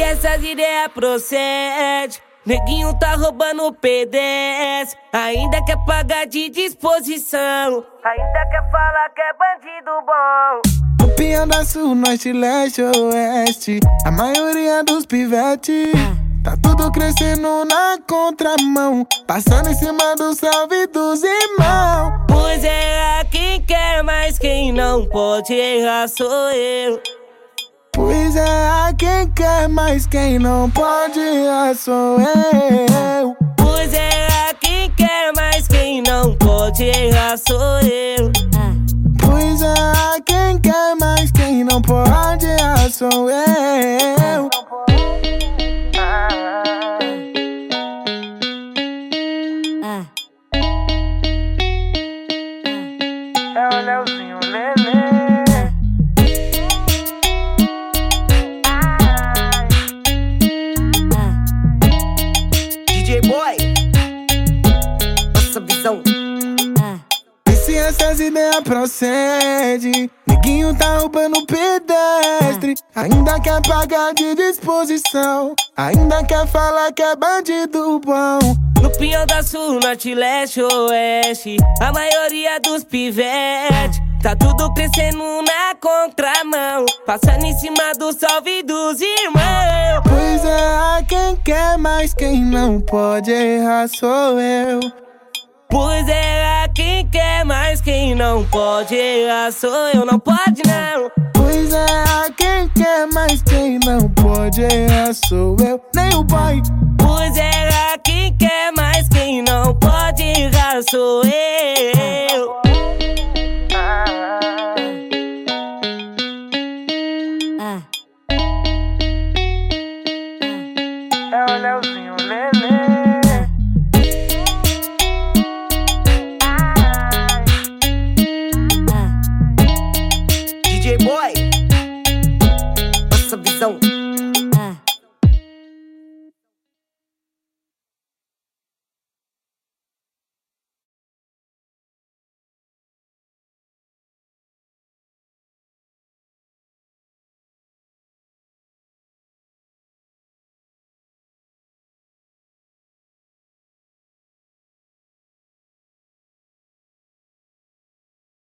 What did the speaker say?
essas ideias procede. Neguinho tá roubando o PDS, ainda quer pagar de disposição. Ainda quer falar que é bandido bom. No Pianda Sul, Norte, Leste, Oeste, a maioria dos pivetes. Tá tudo crescendo na contramão, passando em cima do salve dos irmãos. Pois é, quem quer, mas quem não pode errar sou eu. Pois é, quem quer, mas quem não pode errar sou eu. Pois é, quem quer, mas quem não pode errar sou eu. Pois é, quem quer, mas quem não pode errar sou eu. É o Leozinho essas ideias procedem? Neguinho tá roubando pedestre. Ainda quer pagar de disposição. Ainda quer falar que é bandido bom. No Pinhão da Sul, Norte, Leste, Oeste, a maioria dos pivetes. Tá tudo crescendo na contramão, passando em cima do salve dos irmãos. Pois é, quem quer, mas quem não pode errar sou eu. Pois é, não pode errar sou eu. Não pode não. Pois é, quem quer, mas quem não pode errar sou eu. Nem o pai. Pois é, quem quer, mas quem não pode errar sou eu. DJ Boy. nossa visão.